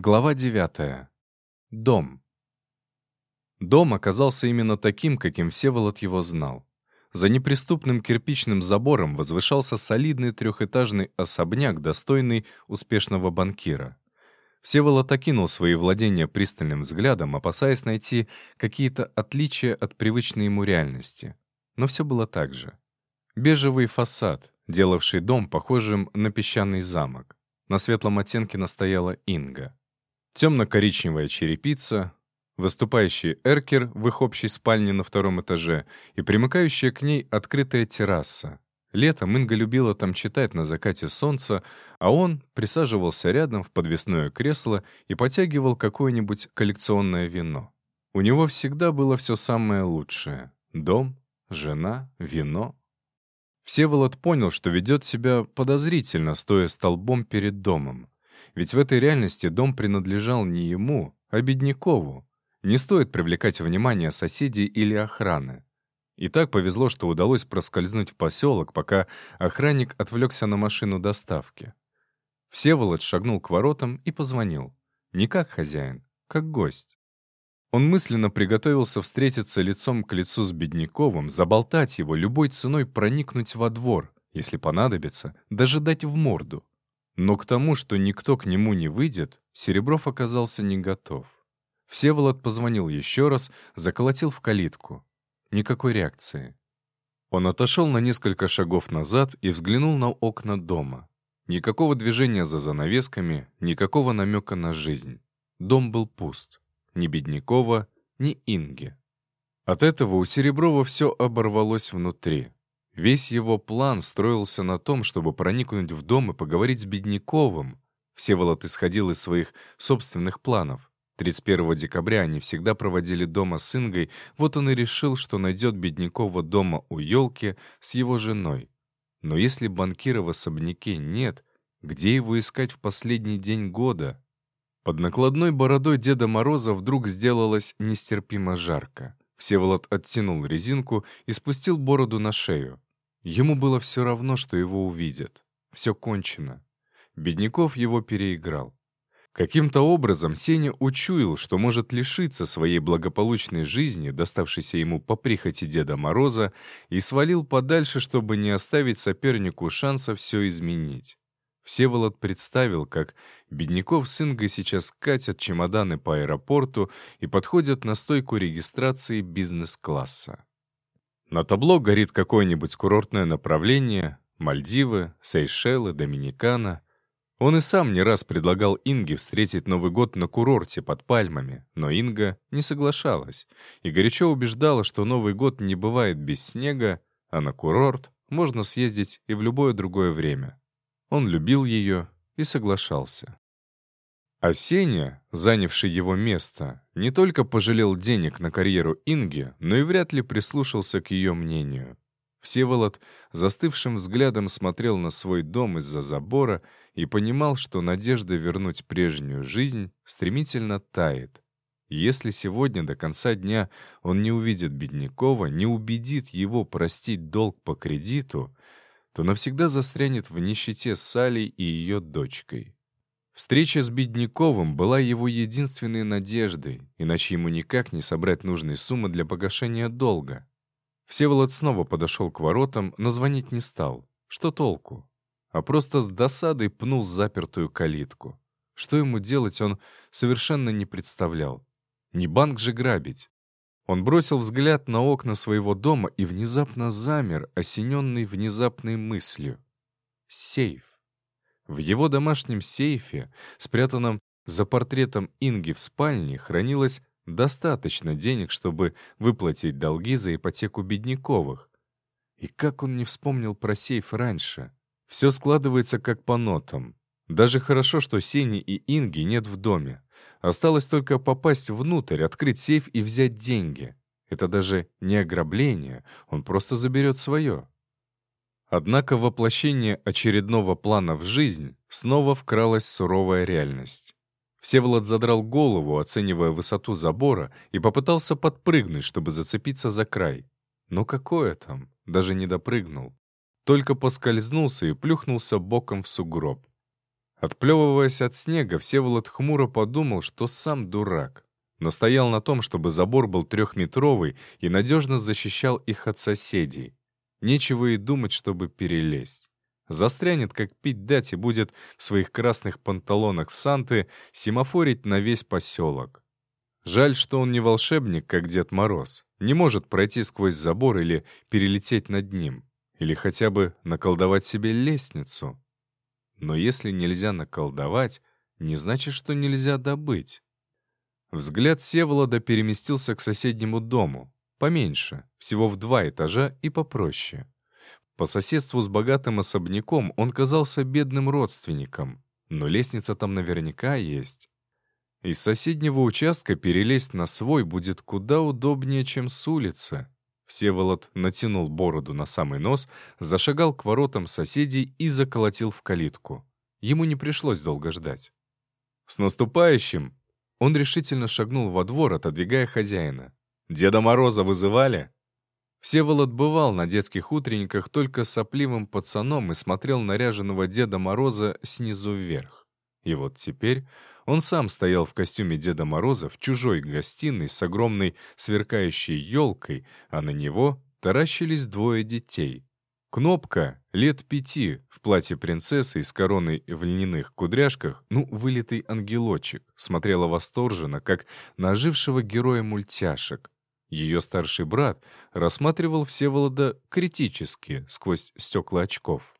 Глава 9. Дом. Дом оказался именно таким, каким Всеволод его знал. За неприступным кирпичным забором возвышался солидный трехэтажный особняк, достойный успешного банкира. Всеволод окинул свои владения пристальным взглядом, опасаясь найти какие-то отличия от привычной ему реальности. Но все было так же. Бежевый фасад, делавший дом похожим на песчаный замок. На светлом оттенке настояла Инга темно-коричневая черепица, выступающий эркер в их общей спальне на втором этаже и примыкающая к ней открытая терраса. Летом Инга любила там читать на закате солнца, а он присаживался рядом в подвесное кресло и потягивал какое-нибудь коллекционное вино. У него всегда было все самое лучшее — дом, жена, вино. Всеволод понял, что ведет себя подозрительно, стоя столбом перед домом. Ведь в этой реальности дом принадлежал не ему, а Беднякову. Не стоит привлекать внимание соседей или охраны. И так повезло, что удалось проскользнуть в поселок, пока охранник отвлекся на машину доставки. Всеволод шагнул к воротам и позвонил. Не как хозяин, как гость. Он мысленно приготовился встретиться лицом к лицу с Бедняковым, заболтать его, любой ценой проникнуть во двор, если понадобится, даже дать в морду. Но к тому, что никто к нему не выйдет, Серебров оказался не готов. Всеволод позвонил еще раз, заколотил в калитку. Никакой реакции. Он отошел на несколько шагов назад и взглянул на окна дома. Никакого движения за занавесками, никакого намека на жизнь. Дом был пуст. Ни Беднякова, ни Инги. От этого у Сереброва все оборвалось внутри. Весь его план строился на том, чтобы проникнуть в дом и поговорить с Бедняковым. Всеволод исходил из своих собственных планов. 31 декабря они всегда проводили дома с Ингой, вот он и решил, что найдет Беднякова дома у елки с его женой. Но если банкира в особняке нет, где его искать в последний день года? Под накладной бородой Деда Мороза вдруг сделалось нестерпимо жарко. Всеволод оттянул резинку и спустил бороду на шею. Ему было все равно, что его увидят. Все кончено. Бедняков его переиграл. Каким-то образом Сеня учуял, что может лишиться своей благополучной жизни, доставшейся ему по прихоти Деда Мороза, и свалил подальше, чтобы не оставить сопернику шанса все изменить. Всеволод представил, как Бедняков с Ингой сейчас катят чемоданы по аэропорту и подходят на стойку регистрации бизнес-класса. На табло горит какое-нибудь курортное направление, Мальдивы, Сейшелы, Доминикана. Он и сам не раз предлагал Инге встретить Новый год на курорте под пальмами, но Инга не соглашалась и горячо убеждала, что Новый год не бывает без снега, а на курорт можно съездить и в любое другое время. Он любил ее и соглашался. А Сеня, занявший его место, не только пожалел денег на карьеру Инги, но и вряд ли прислушался к ее мнению. Всеволод застывшим взглядом смотрел на свой дом из-за забора и понимал, что надежда вернуть прежнюю жизнь стремительно тает. Если сегодня до конца дня он не увидит Беднякова, не убедит его простить долг по кредиту, то навсегда застрянет в нищете с Салей и ее дочкой. Встреча с Бедняковым была его единственной надеждой, иначе ему никак не собрать нужной суммы для погашения долга. Всеволод снова подошел к воротам, но звонить не стал. Что толку? А просто с досадой пнул запертую калитку. Что ему делать, он совершенно не представлял. Не банк же грабить. Он бросил взгляд на окна своего дома и внезапно замер, осененный внезапной мыслью. Сейф. В его домашнем сейфе, спрятанном за портретом Инги в спальне, хранилось достаточно денег, чтобы выплатить долги за ипотеку Бедняковых. И как он не вспомнил про сейф раньше? Все складывается как по нотам. Даже хорошо, что Сени и Инги нет в доме. Осталось только попасть внутрь, открыть сейф и взять деньги. Это даже не ограбление, он просто заберет свое. Однако воплощение очередного плана в жизнь снова вкралась суровая реальность. Всеволод задрал голову, оценивая высоту забора, и попытался подпрыгнуть, чтобы зацепиться за край. Но какое там? Даже не допрыгнул. Только поскользнулся и плюхнулся боком в сугроб. Отплевываясь от снега, Всеволод хмуро подумал, что сам дурак. Настоял на том, чтобы забор был трехметровый и надежно защищал их от соседей. Нечего и думать, чтобы перелезть. Застрянет, как пить дать, и будет в своих красных панталонах Санты семафорить на весь поселок. Жаль, что он не волшебник, как Дед Мороз. Не может пройти сквозь забор или перелететь над ним. Или хотя бы наколдовать себе лестницу. Но если нельзя наколдовать, не значит, что нельзя добыть. Взгляд Севолода переместился к соседнему дому. Поменьше, всего в два этажа и попроще. По соседству с богатым особняком он казался бедным родственником, но лестница там наверняка есть. Из соседнего участка перелезть на свой будет куда удобнее, чем с улицы. Всеволод натянул бороду на самый нос, зашагал к воротам соседей и заколотил в калитку. Ему не пришлось долго ждать. «С наступающим!» Он решительно шагнул во двор, отодвигая хозяина. «Деда Мороза вызывали?» Всеволод бывал на детских утренниках только сопливым пацаном и смотрел наряженного Деда Мороза снизу вверх. И вот теперь он сам стоял в костюме Деда Мороза в чужой гостиной с огромной сверкающей елкой, а на него таращились двое детей. Кнопка, лет пяти, в платье принцессы и с короной в льняных кудряшках, ну, вылитый ангелочек, смотрела восторженно, как на ожившего героя мультяшек. Ее старший брат рассматривал Всеволода критически, сквозь стекла очков.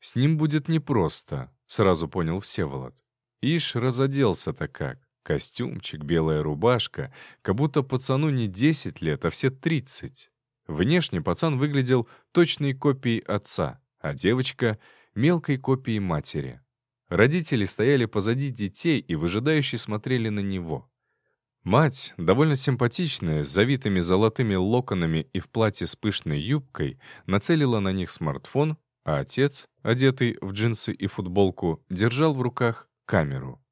«С ним будет непросто», — сразу понял Всеволод. Ишь разоделся-то как. Костюмчик, белая рубашка, как будто пацану не 10 лет, а все 30. Внешне пацан выглядел точной копией отца, а девочка — мелкой копией матери. Родители стояли позади детей и выжидающе смотрели на него. Мать, довольно симпатичная, с завитыми золотыми локонами и в платье с пышной юбкой, нацелила на них смартфон, а отец, одетый в джинсы и футболку, держал в руках камеру.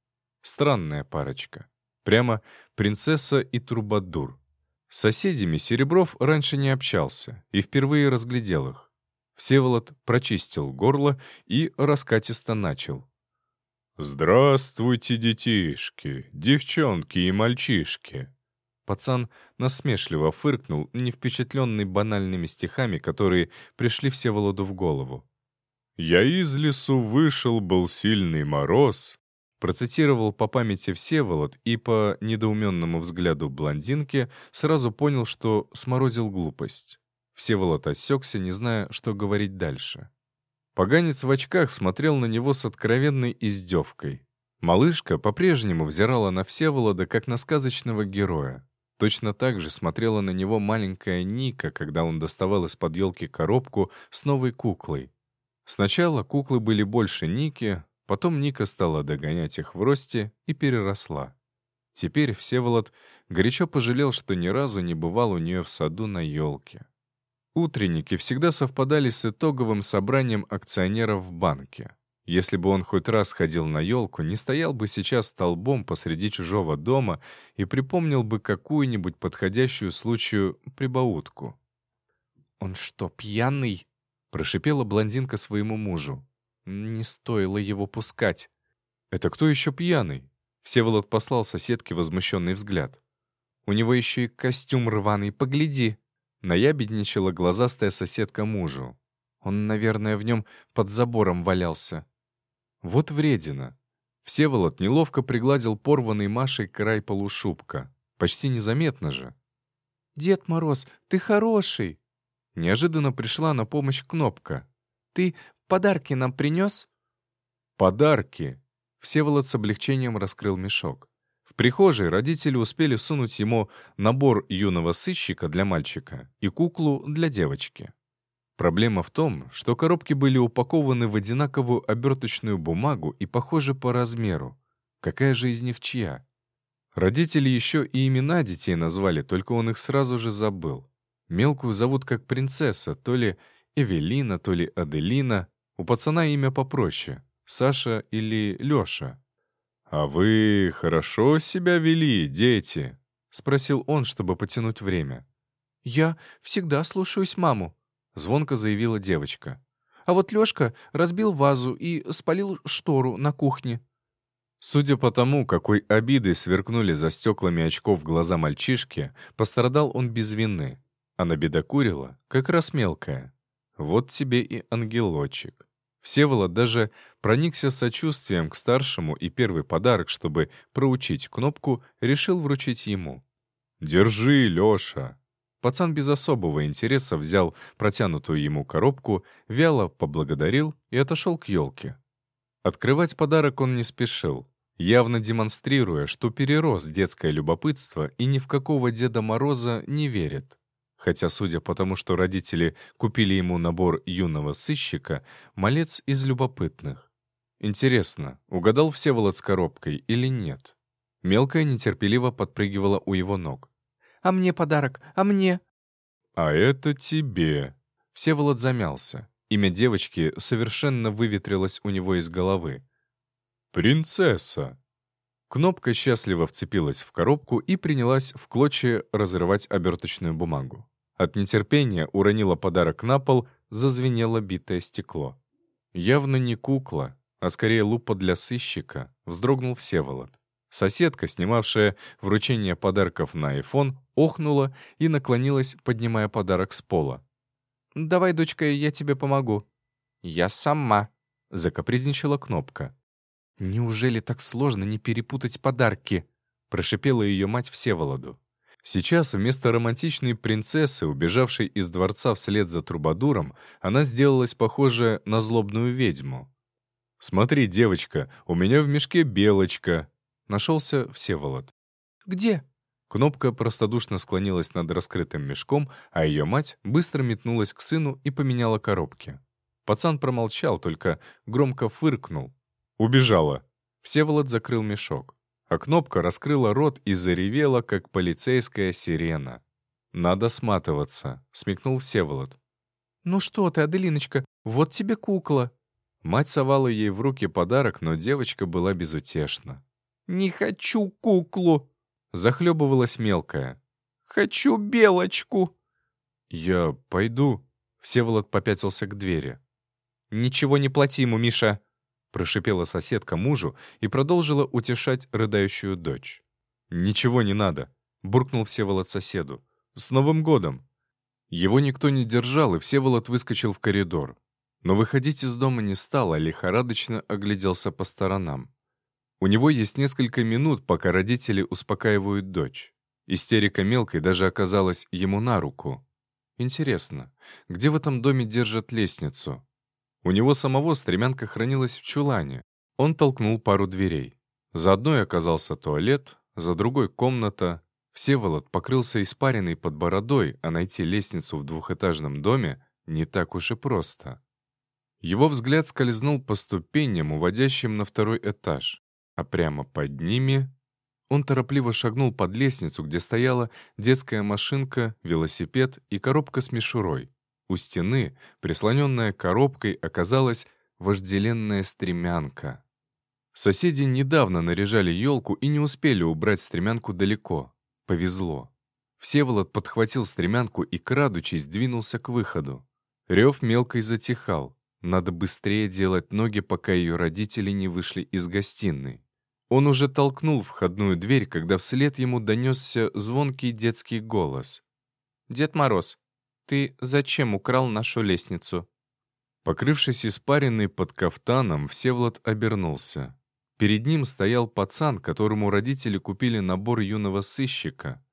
Странная парочка. Прямо принцесса и трубадур. С соседями Серебров раньше не общался и впервые разглядел их. Всеволод прочистил горло и раскатисто начал. «Здравствуйте, детишки, девчонки и мальчишки!» Пацан насмешливо фыркнул, не впечатленный банальными стихами, которые пришли Всеволоду в голову. «Я из лесу вышел, был сильный мороз, Процитировал по памяти Всеволод и по недоуменному взгляду блондинки сразу понял, что сморозил глупость. Всеволод осекся, не зная, что говорить дальше. Поганец в очках смотрел на него с откровенной издевкой. Малышка по-прежнему взирала на Всеволода, как на сказочного героя. Точно так же смотрела на него маленькая Ника, когда он доставал из-под елки коробку с новой куклой. Сначала куклы были больше Ники, Потом Ника стала догонять их в росте и переросла. Теперь Всеволод горячо пожалел, что ни разу не бывал у нее в саду на елке. Утренники всегда совпадали с итоговым собранием акционеров в банке. Если бы он хоть раз ходил на елку, не стоял бы сейчас столбом посреди чужого дома и припомнил бы какую-нибудь подходящую случаю прибаутку. «Он что, пьяный?» — прошипела блондинка своему мужу. Не стоило его пускать. «Это кто еще пьяный?» Всеволод послал соседке возмущенный взгляд. «У него еще и костюм рваный, погляди!» Наябедничала глазастая соседка мужу. Он, наверное, в нем под забором валялся. Вот вредина. Всеволод неловко пригладил порванный Машей край полушубка. Почти незаметно же. «Дед Мороз, ты хороший!» Неожиданно пришла на помощь Кнопка. «Ты Подарки нам принес?» «Подарки!» Всеволод с облегчением раскрыл мешок. В прихожей родители успели сунуть ему набор юного сыщика для мальчика и куклу для девочки. Проблема в том, что коробки были упакованы в одинаковую оберточную бумагу и похожи по размеру. Какая же из них чья? Родители еще и имена детей назвали, только он их сразу же забыл. Мелкую зовут как принцесса, то ли Эвелина, то ли Аделина, у пацана имя попроще — Саша или Лёша. «А вы хорошо себя вели, дети?» — спросил он, чтобы потянуть время. «Я всегда слушаюсь маму», — звонко заявила девочка. А вот Лёшка разбил вазу и спалил штору на кухне. Судя по тому, какой обидой сверкнули за стеклами очков глаза мальчишки, пострадал он без вины, а набедокурила как раз мелкая. Вот тебе и ангелочек. Всеволод даже проникся сочувствием к старшему и первый подарок, чтобы проучить кнопку, решил вручить ему. «Держи, Лёша!» Пацан без особого интереса взял протянутую ему коробку, вяло поблагодарил и отошел к елке. Открывать подарок он не спешил, явно демонстрируя, что перерос детское любопытство и ни в какого Деда Мороза не верит. Хотя, судя по тому, что родители купили ему набор юного сыщика, малец из любопытных. Интересно, угадал Всеволод с коробкой или нет? Мелкая нетерпеливо подпрыгивала у его ног. «А мне подарок, а мне?» «А это тебе». Всеволод замялся. Имя девочки совершенно выветрилось у него из головы. «Принцесса!» Кнопка счастливо вцепилась в коробку и принялась в клочья разрывать оберточную бумагу. От нетерпения уронила подарок на пол, зазвенело битое стекло. Явно не кукла, а скорее лупа для сыщика, вздрогнул Всеволод. Соседка, снимавшая вручение подарков на iPhone, охнула и наклонилась, поднимая подарок с пола. «Давай, дочка, я тебе помогу». «Я сама», — закапризничала кнопка. «Неужели так сложно не перепутать подарки?» — прошипела ее мать Всеволоду. Сейчас вместо романтичной принцессы, убежавшей из дворца вслед за Трубадуром, она сделалась похожа на злобную ведьму. «Смотри, девочка, у меня в мешке белочка!» Нашелся Всеволод. «Где?» Кнопка простодушно склонилась над раскрытым мешком, а ее мать быстро метнулась к сыну и поменяла коробки. Пацан промолчал, только громко фыркнул. «Убежала!» Всеволод закрыл мешок а кнопка раскрыла рот и заревела, как полицейская сирена. «Надо сматываться», — смекнул Всеволод. «Ну что ты, Аделиночка, вот тебе кукла». Мать совала ей в руки подарок, но девочка была безутешна. «Не хочу куклу!» — захлебывалась мелкая. «Хочу белочку!» «Я пойду», — Всеволод попятился к двери. «Ничего не плати ему, Миша!» Прошипела соседка мужу и продолжила утешать рыдающую дочь. «Ничего не надо», — буркнул Всеволод соседу. «С Новым годом!» Его никто не держал, и Всеволод выскочил в коридор. Но выходить из дома не стал, а лихорадочно огляделся по сторонам. У него есть несколько минут, пока родители успокаивают дочь. Истерика мелкой даже оказалась ему на руку. Интересно, где в этом доме держат лестницу? У него самого стремянка хранилась в чулане. Он толкнул пару дверей. За одной оказался туалет, за другой — комната. Всеволод покрылся испаренной под бородой, а найти лестницу в двухэтажном доме не так уж и просто. Его взгляд скользнул по ступеням, уводящим на второй этаж, а прямо под ними он торопливо шагнул под лестницу, где стояла детская машинка, велосипед и коробка с мишурой. У стены, прислоненная коробкой, оказалась вожделенная стремянка. Соседи недавно наряжали елку и не успели убрать стремянку далеко. Повезло. Всеволод подхватил стремянку и, крадучись, двинулся к выходу. Рев мелкой затихал. Надо быстрее делать ноги, пока ее родители не вышли из гостиной. Он уже толкнул входную дверь, когда вслед ему донесся звонкий детский голос. «Дед Мороз, ты зачем украл нашу лестницу?» Покрывшись испаренной под кафтаном, Всеволод обернулся. Перед ним стоял пацан, которому родители купили набор юного сыщика.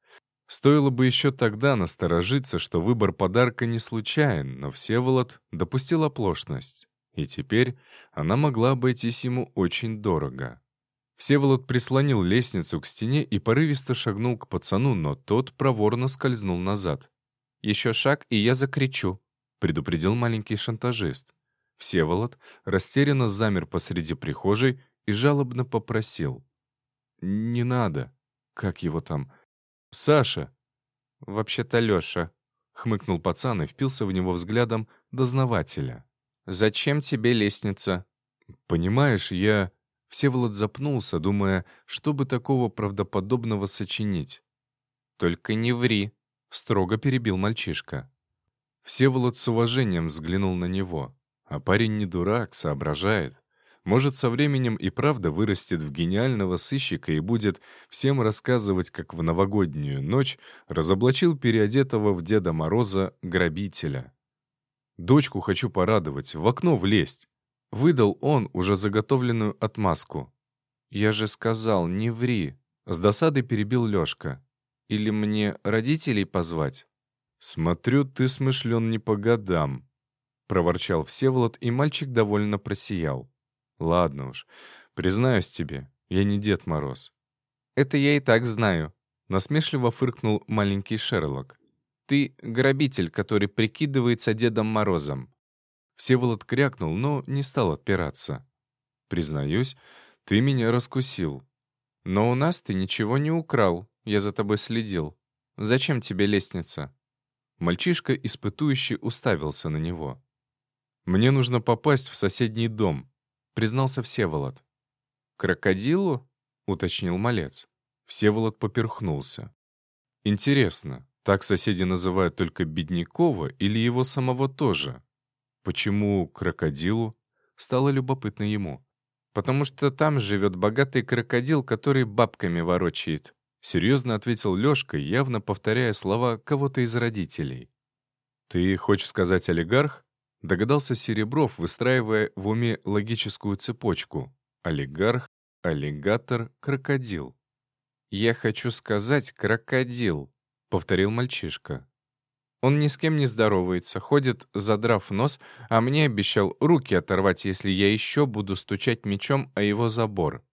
Стоило бы еще тогда насторожиться, что выбор подарка не случайен, но Всеволод допустил оплошность. И теперь она могла обойтись ему очень дорого. Всеволод прислонил лестницу к стене и порывисто шагнул к пацану, но тот проворно скользнул назад. Еще шаг, и я закричу», — предупредил маленький шантажист. Всеволод растерянно замер посреди прихожей и жалобно попросил. «Не надо. Как его там? Саша!» «Вообще-то Леша», — хмыкнул пацан и впился в него взглядом дознавателя. «Зачем тебе лестница?» «Понимаешь, я...» Всеволод запнулся, думая, что бы такого правдоподобного сочинить. «Только не ври», — строго перебил мальчишка. Всеволод с уважением взглянул на него. А парень не дурак, соображает. Может, со временем и правда вырастет в гениального сыщика и будет всем рассказывать, как в новогоднюю ночь разоблачил переодетого в Деда Мороза грабителя. «Дочку хочу порадовать, в окно влезть», — выдал он уже заготовленную отмазку. «Я же сказал, не ври», — с досадой перебил Лёшка. «Или мне родителей позвать?» «Смотрю, ты смышлен не по годам», — проворчал Всеволод, и мальчик довольно просиял. Ладно уж, признаюсь тебе, я не Дед Мороз. Это я и так знаю, насмешливо фыркнул маленький Шерлок. Ты грабитель, который прикидывается Дедом Морозом. Всеволод крякнул, но не стал отпираться. Признаюсь, ты меня раскусил. Но у нас ты ничего не украл, я за тобой следил. Зачем тебе лестница? Мальчишка, испытующий, уставился на него. «Мне нужно попасть в соседний дом признался Всеволод. «Крокодилу?» — уточнил малец. Всеволод поперхнулся. «Интересно, так соседи называют только Беднякова или его самого тоже? Почему крокодилу?» Стало любопытно ему. «Потому что там живет богатый крокодил, который бабками ворочает», — серьезно ответил Лёшка, явно повторяя слова кого-то из родителей. «Ты хочешь сказать олигарх?» Догадался Серебров, выстраивая в уме логическую цепочку. Олигарх, аллигатор, крокодил. «Я хочу сказать крокодил», — повторил мальчишка. Он ни с кем не здоровается, ходит, задрав нос, а мне обещал руки оторвать, если я еще буду стучать мечом о его забор.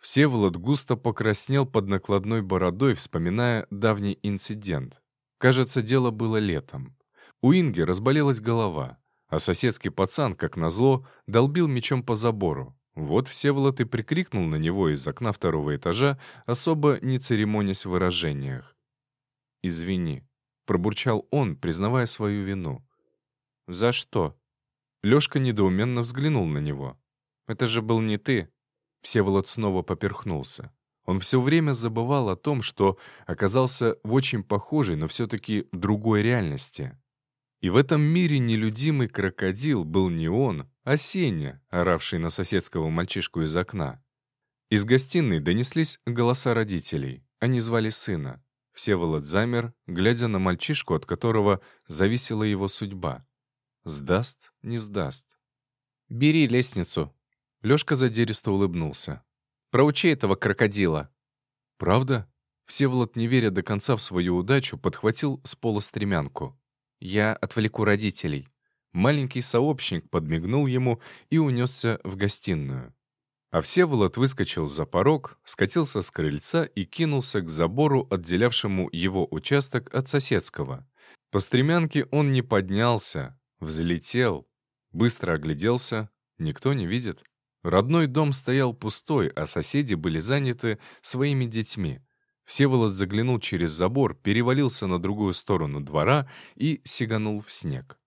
Всеволод густо покраснел под накладной бородой, вспоминая давний инцидент. Кажется, дело было летом. У Инги разболелась голова а соседский пацан, как назло, долбил мечом по забору. Вот Всеволод и прикрикнул на него из окна второго этажа, особо не церемонясь в выражениях. «Извини», — пробурчал он, признавая свою вину. «За что?» Лёшка недоуменно взглянул на него. «Это же был не ты». Всеволод снова поперхнулся. Он все время забывал о том, что оказался в очень похожей, но все-таки другой реальности. И в этом мире нелюдимый крокодил был не он, а Сеня, оравший на соседского мальчишку из окна. Из гостиной донеслись голоса родителей. Они звали сына. Всеволод замер, глядя на мальчишку, от которого зависела его судьба. Сдаст, не сдаст. «Бери лестницу». Лёшка задиристо улыбнулся. «Проучи этого крокодила». «Правда?» Всеволод, не веря до конца в свою удачу, подхватил с пола стремянку. Я отвлеку родителей». Маленький сообщник подмигнул ему и унесся в гостиную. А Всеволод выскочил за порог, скатился с крыльца и кинулся к забору, отделявшему его участок от соседского. По стремянке он не поднялся, взлетел, быстро огляделся, никто не видит. Родной дом стоял пустой, а соседи были заняты своими детьми. Всеволод заглянул через забор, перевалился на другую сторону двора и сиганул в снег.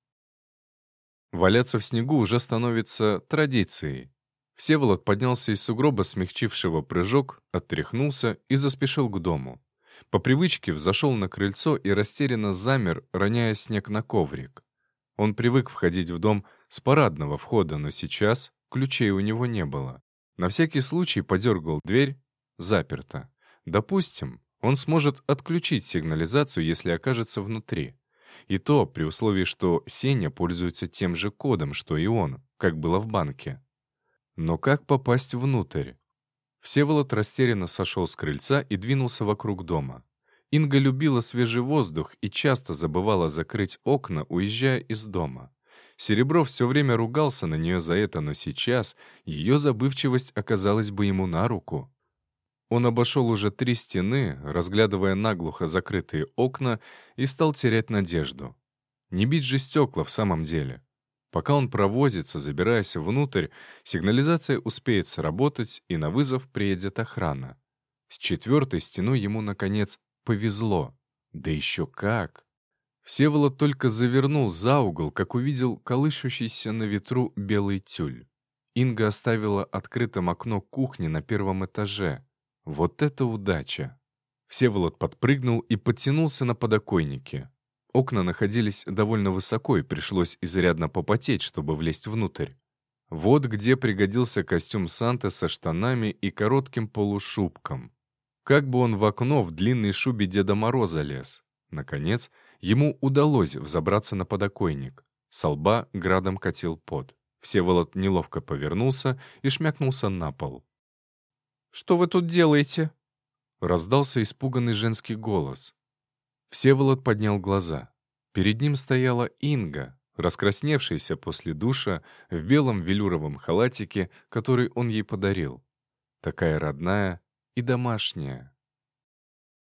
Валяться в снегу уже становится традицией. Всеволод поднялся из сугроба, смягчившего прыжок, оттряхнулся и заспешил к дому. По привычке взошел на крыльцо и растерянно замер, роняя снег на коврик. Он привык входить в дом с парадного входа, но сейчас ключей у него не было. На всякий случай подергал дверь, заперто. Допустим, он сможет отключить сигнализацию, если окажется внутри. И то при условии, что Сеня пользуется тем же кодом, что и он, как было в банке. Но как попасть внутрь? Всеволод растерянно сошел с крыльца и двинулся вокруг дома. Инга любила свежий воздух и часто забывала закрыть окна, уезжая из дома. Серебров все время ругался на нее за это, но сейчас ее забывчивость оказалась бы ему на руку. Он обошел уже три стены, разглядывая наглухо закрытые окна, и стал терять надежду. Не бить же стекла в самом деле. Пока он провозится, забираясь внутрь, сигнализация успеет сработать, и на вызов приедет охрана. С четвертой стеной ему, наконец, повезло. Да еще как! Всеволод только завернул за угол, как увидел колышущийся на ветру белый тюль. Инга оставила открытым окно кухни на первом этаже. Вот это удача! Всеволод подпрыгнул и подтянулся на подоконнике. Окна находились довольно высоко, и пришлось изрядно попотеть, чтобы влезть внутрь. Вот где пригодился костюм Санты со штанами и коротким полушубком. Как бы он в окно в длинной шубе Деда Мороза лез. Наконец, ему удалось взобраться на подоконник. Со лба градом катил пот. Всеволод неловко повернулся и шмякнулся на пол. «Что вы тут делаете?» Раздался испуганный женский голос. Всеволод поднял глаза. Перед ним стояла Инга, раскрасневшаяся после душа, в белом велюровом халатике, который он ей подарил. Такая родная и домашняя.